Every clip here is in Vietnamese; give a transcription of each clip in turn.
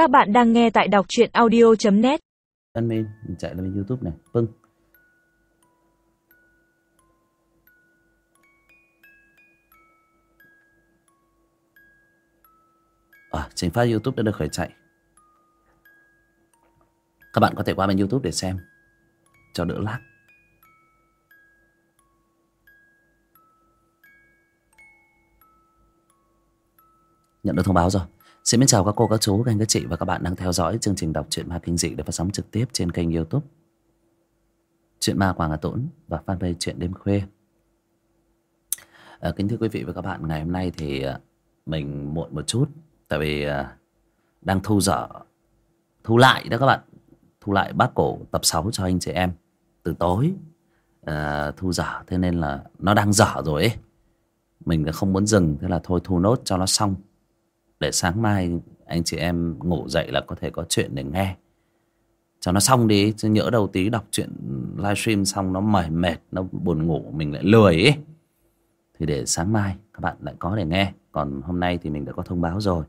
Các bạn đang nghe tại đọc truyện audio.net admin mình chạy lên youtube này. Vâng. À, trình phát youtube đã được khởi chạy. Các bạn có thể qua bên youtube để xem. Cho đỡ lag. Nhận được thông báo rồi. Xin chào các cô, các chú, các anh, các chị và các bạn đang theo dõi chương trình đọc truyện ma kinh dị được phát sóng trực tiếp trên kênh youtube Chuyện ma Quảng Hà Tũng và fanpage Chuyện Đêm Khuya. À, Kính thưa quý vị và các bạn, ngày hôm nay thì à, mình muộn một chút Tại vì à, đang thu dở, thu lại đó các bạn. Thu lại bác cổ tập 6 cho anh chị em từ tối. À, Thu dở, thế nên là nó đang dở rồi ấy. Mình không muốn dừng, thế là thôi thu nốt cho nó xong để sáng mai anh chị em ngủ dậy là có thể có chuyện để nghe. Cho nó xong đi chứ nhỡ đầu tí đọc chuyện livestream xong nó mỏi mệt nó buồn ngủ mình lại lười ấy thì để sáng mai các bạn lại có để nghe. Còn hôm nay thì mình đã có thông báo rồi.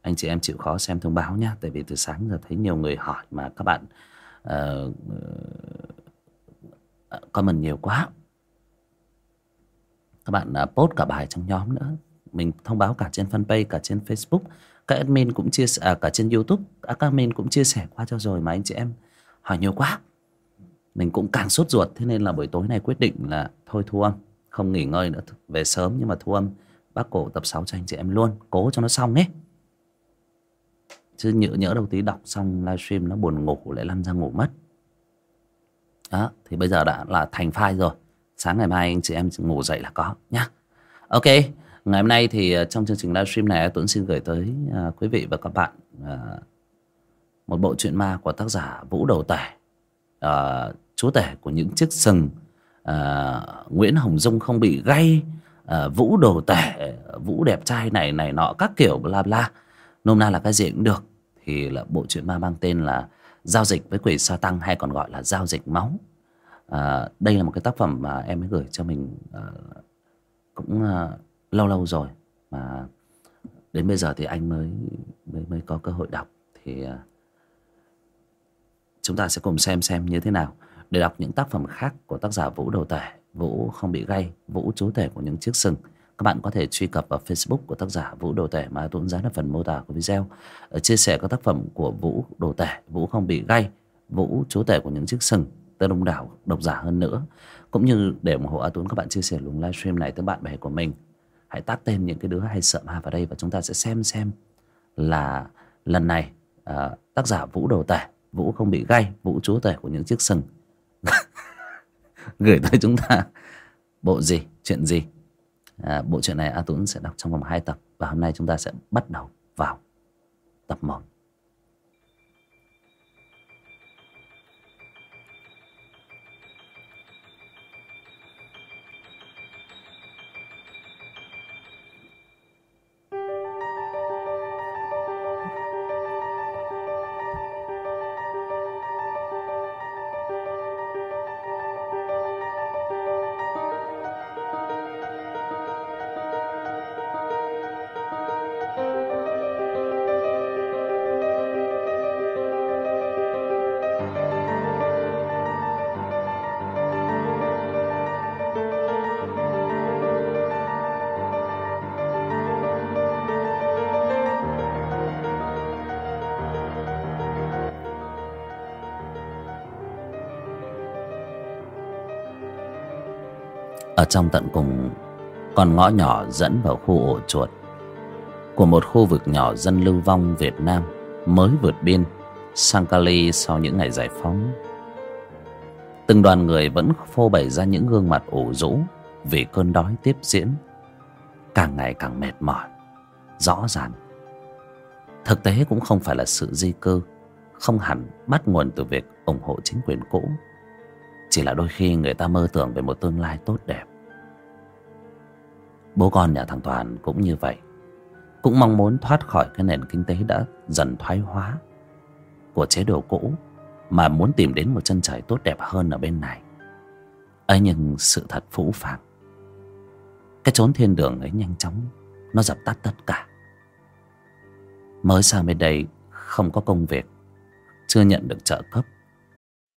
Anh chị em chịu khó xem thông báo nhé tại vì từ sáng giờ thấy nhiều người hỏi mà các bạn uh, comment nhiều quá. Các bạn uh, post cả bài trong nhóm nữa mình thông báo cả trên fanpage cả trên facebook. Các admin cũng chia sẻ à, cả trên youtube. À, các admin cũng chia sẻ qua cho rồi mà anh chị em hỏi nhiều quá. Mình cũng càng sốt ruột thế nên là buổi tối này quyết định là thôi thu âm không nghỉ ngơi nữa về sớm nhưng mà thu âm bác cổ tập 6 cho anh chị em luôn cố cho nó xong ấy chứ nhỡ nhỡ đầu tí đọc xong livestream nó buồn ngủ lại lăn ra ngủ mất. Đó thì bây giờ đã là thành file rồi. Sáng ngày mai anh chị em ngủ dậy là có nhá. Ok. Ngày hôm nay thì à, trong chương trình livestream này Tuấn xin gửi tới à, quý vị và các bạn à, một bộ truyện ma của tác giả Vũ Đầu Tể Chúa Tể của những chiếc sừng Nguyễn Hồng Dung không bị gay Vũ Đầu Tể Vũ đẹp trai này này nọ các kiểu bla bla. Nôm na là cái gì cũng được. Thì là bộ truyện ma mang tên là Giao dịch với quỷ sa tăng hay còn gọi là giao dịch máu. À, Đây là một cái tác phẩm mà em mới gửi cho mình à, Cũng à, lâu lâu rồi mà đến bây giờ thì anh mới mới mới có cơ hội đọc thì à, chúng ta sẽ cùng xem xem như thế nào để đọc những tác phẩm khác của tác giả Vũ Đầu Tể. Vũ không bị gay, Vũ chú tể của những chiếc sừng. Các bạn có thể truy cập vào Facebook của tác giả Vũ Đồ Tể mà tôi dán ở phần mô tả của video. Ở chia sẻ các tác phẩm của Vũ Đồ Tể, Vũ không bị gay, Vũ chú tể của những chiếc sừng tới đông đảo độc giả hơn nữa. Cũng như để ủng hộ A Tuấn, các bạn chia sẻ luồng livestream này tới bạn bè của mình hãy tác tên những cái đứa hay sợ ma vào đây và chúng ta sẽ xem xem là lần này à, tác giả vũ đầu tể vũ không bị gay vũ chúa tể của những chiếc sừng. Gửi tới chúng ta bộ gì chuyện gì? À, bộ chuyện này a tuấn sẽ đọc trong vòng hai tập và hôm nay chúng ta sẽ bắt đầu vào tập một. Ở trong tận cùng còn ngõ nhỏ dẫn vào khu ổ chuột của một khu vực nhỏ dân lưu vong Việt Nam mới vượt biên sang Cali sau những ngày giải phóng. Từng đoàn người vẫn phô bày ra những gương mặt ủ rũ vì cơn đói tiếp diễn, càng ngày càng mệt mỏi, rõ ràng. Thực tế cũng không phải là sự di cư, không hẳn bắt nguồn từ việc ủng hộ chính quyền cũ. Chỉ là đôi khi người ta mơ tưởng về một tương lai tốt đẹp. Bố con nhà thằng Toàn cũng như vậy. Cũng mong muốn thoát khỏi cái nền kinh tế đã dần thoái hóa Của chế độ cũ, Mà muốn tìm đến một chân trời tốt đẹp hơn ở bên này. Ấy nhưng sự thật phũ phàng. Cái chốn thiên đường ấy nhanh chóng, Nó dập tắt tất cả. Mới sang bên đây không có công việc, chưa nhận được trợ cấp.